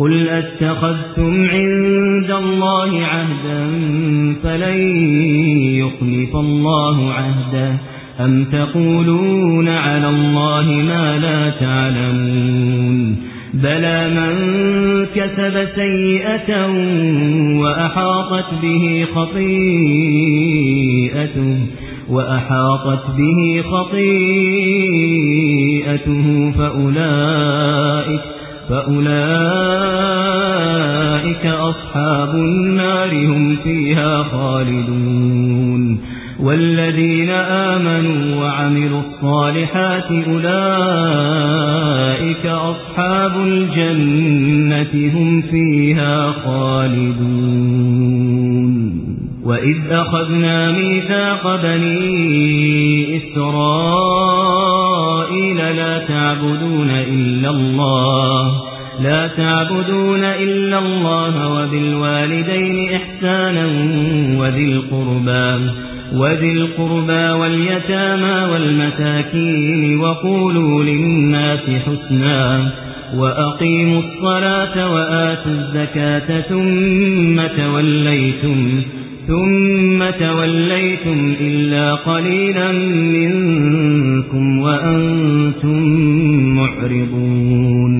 قل أتخذتم عند الله عهدا فلن يخلف الله عهده أم تقولون على الله ما لا تعلمون بلى من كسب سيئة وأحاطت به خطيئته وأحاطت به خطيئته فأولئك فأولئك أصحاب النار هم فيها خالدون والذين آمنوا وعملوا الصالحات أولئك أصحاب الجنة هم فيها خالدون. وإذ أخذنا ميثاق بني إلا الله. لا تعبدون إلا الله وبالوالدين إحسانا وذي القربى وذي القربى واليتامى والمساكين وقولوا للناس حسنا وأقيموا الصلاة وآتوا الزكاة ثم توليتم ثم توليتم إلا قليلا منكم وأنتم معرضون